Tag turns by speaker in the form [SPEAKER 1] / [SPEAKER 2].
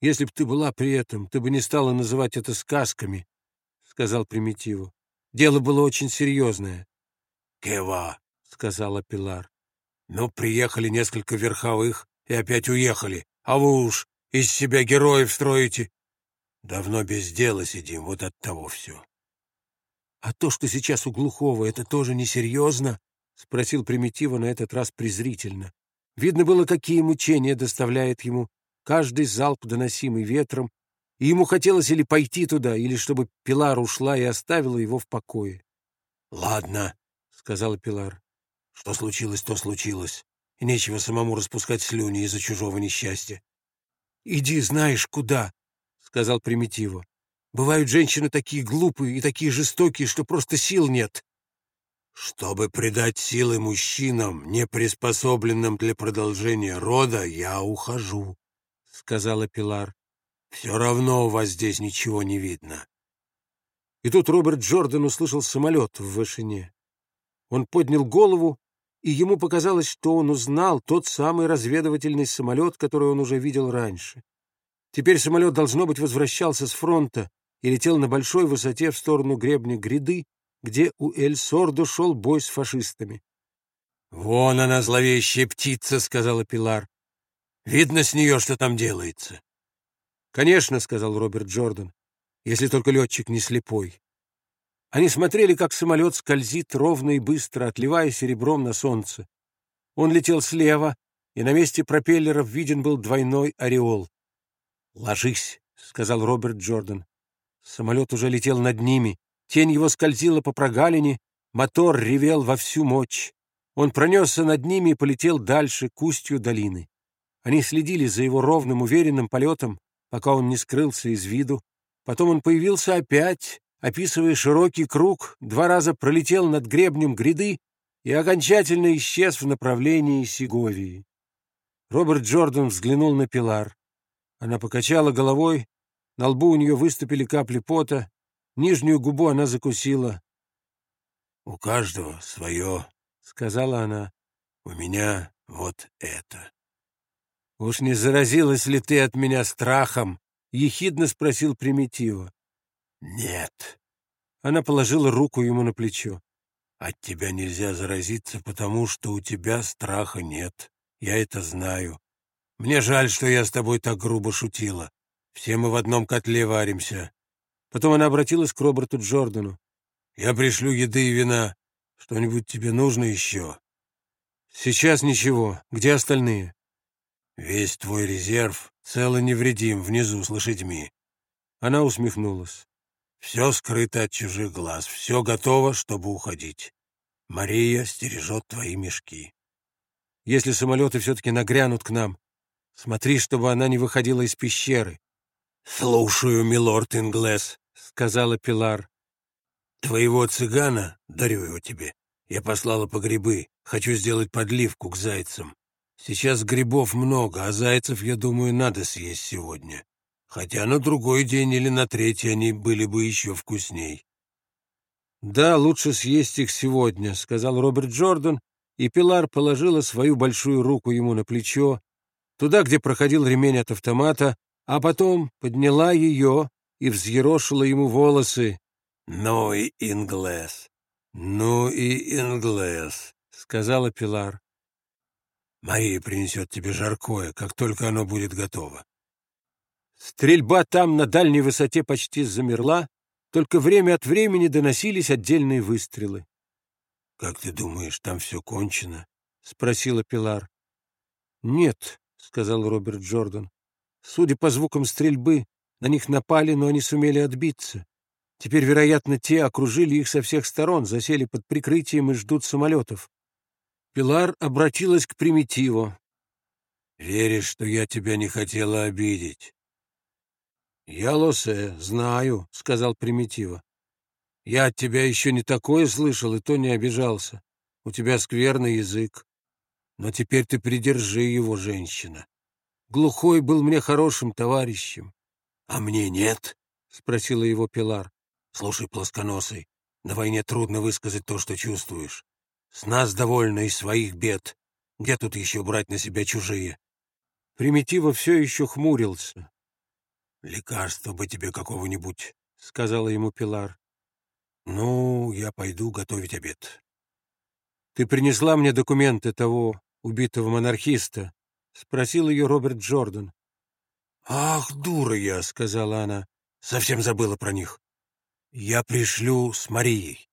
[SPEAKER 1] Если б ты была при этом, ты бы не стала называть это сказками, — сказал Примитиву. Дело было очень серьезное.
[SPEAKER 2] — Кева, —
[SPEAKER 1] сказала Пилар.
[SPEAKER 2] — Ну, приехали несколько верховых и опять уехали, а вы уж из себя героев строите. Давно без дела сидим, вот от того все.
[SPEAKER 1] — А то, что сейчас у Глухого, это тоже несерьезно? — спросил Примитива на этот раз презрительно. Видно было, какие мучения доставляет ему каждый залп, доносимый ветром, и ему хотелось или пойти туда, или чтобы Пилар ушла и оставила его в покое.
[SPEAKER 2] — Ладно, — сказала Пилар. — Что случилось, то случилось, и нечего самому распускать слюни из-за чужого несчастья.
[SPEAKER 1] — Иди знаешь куда, — сказал Примитиво. — Бывают женщины такие глупые и такие жестокие, что просто сил нет.
[SPEAKER 2] — Чтобы придать силы мужчинам, не приспособленным для продолжения рода, я ухожу, — сказала Пилар. Все равно у вас здесь ничего не видно.
[SPEAKER 1] И тут Роберт Джордан услышал самолет в вышине. Он поднял голову, и ему показалось, что он узнал тот самый разведывательный самолет, который он уже видел раньше. Теперь самолет, должно быть, возвращался с фронта и летел на большой высоте в сторону гребня гряды, где у Эль-Сордо шел бой с фашистами.
[SPEAKER 2] — Вон она, зловещая птица, — сказала Пилар. — Видно с нее, что там делается.
[SPEAKER 1] «Конечно», — сказал Роберт Джордан, — «если только летчик не слепой». Они смотрели, как самолет скользит ровно и быстро, отливая серебром на солнце. Он летел слева, и на месте пропеллеров виден был двойной ореол. «Ложись», — сказал Роберт Джордан. Самолет уже летел над ними, тень его скользила по прогалине, мотор ревел во всю мощь. Он пронесся над ними и полетел дальше, к устью долины. Они следили за его ровным, уверенным полетом, пока он не скрылся из виду. Потом он появился опять, описывая широкий круг, два раза пролетел над гребнем гряды и окончательно исчез в направлении Сеговии. Роберт Джордан взглянул на Пилар. Она покачала головой, на лбу у нее выступили капли пота, нижнюю губу она закусила.
[SPEAKER 2] — У каждого свое, — сказала она. — У меня вот это.
[SPEAKER 1] «Уж не заразилась ли ты от меня страхом?» — ехидно спросил Примитива.
[SPEAKER 2] «Нет».
[SPEAKER 1] Она положила руку ему на плечо.
[SPEAKER 2] «От тебя нельзя заразиться, потому что у тебя страха нет. Я это знаю. Мне жаль, что я с тобой так грубо шутила. Все мы в одном котле варимся».
[SPEAKER 1] Потом она обратилась к Роберту Джордану.
[SPEAKER 2] «Я пришлю еды и вина. Что-нибудь тебе нужно еще?»
[SPEAKER 1] «Сейчас ничего. Где остальные?»
[SPEAKER 2] Весь твой резерв цел и невредим внизу с лошадьми.
[SPEAKER 1] Она усмехнулась.
[SPEAKER 2] Все скрыто от чужих глаз, все готово, чтобы уходить. Мария стережет твои мешки.
[SPEAKER 1] Если самолеты все-таки нагрянут к нам, смотри, чтобы она не выходила из пещеры.
[SPEAKER 2] — Слушаю, милорд Инглес, — сказала Пилар. — Твоего цыгана, дарю его тебе, я послала по грибы, хочу сделать подливку к зайцам. Сейчас грибов много, а зайцев, я думаю, надо съесть сегодня. Хотя на другой день или на третий они были бы еще вкусней.
[SPEAKER 1] «Да, лучше съесть их сегодня», — сказал Роберт Джордан, и Пилар положила свою большую руку ему на плечо, туда, где проходил ремень от автомата, а потом подняла ее и взъерошила ему волосы.
[SPEAKER 2] «Ну и инглес! Ну и инглес!» — сказала Пилар. Мария принесет тебе жаркое, как только оно будет готово.
[SPEAKER 1] Стрельба там на дальней высоте почти замерла, только время от времени доносились отдельные выстрелы.
[SPEAKER 2] — Как ты думаешь, там все кончено?
[SPEAKER 1] — спросила Пилар. — Нет, — сказал Роберт Джордан. Судя по звукам стрельбы, на них напали, но они сумели отбиться. Теперь, вероятно, те окружили их со всех сторон, засели под прикрытием и ждут самолетов. Пилар обратилась к Примитиву.
[SPEAKER 2] «Веришь, что я тебя не хотела обидеть?»
[SPEAKER 1] «Я, Лосе, знаю», — сказал Примитива. «Я от тебя еще не такое слышал, и то не обижался. У тебя скверный язык. Но теперь ты придержи его, женщина. Глухой был мне хорошим товарищем».
[SPEAKER 2] «А мне нет?»
[SPEAKER 1] — спросила его Пилар.
[SPEAKER 2] «Слушай, плосконосый, на войне трудно высказать то, что чувствуешь. С нас довольно и своих бед. Где тут еще брать на себя чужие?
[SPEAKER 1] Примитива все еще хмурился.
[SPEAKER 2] лекарства бы тебе какого-нибудь», —
[SPEAKER 1] сказала ему Пилар.
[SPEAKER 2] «Ну, я пойду готовить обед».
[SPEAKER 1] «Ты принесла мне документы того убитого монархиста?» — спросил ее Роберт Джордан.
[SPEAKER 2] «Ах, дура я!» — сказала она. «Совсем забыла про них. Я пришлю с Марией».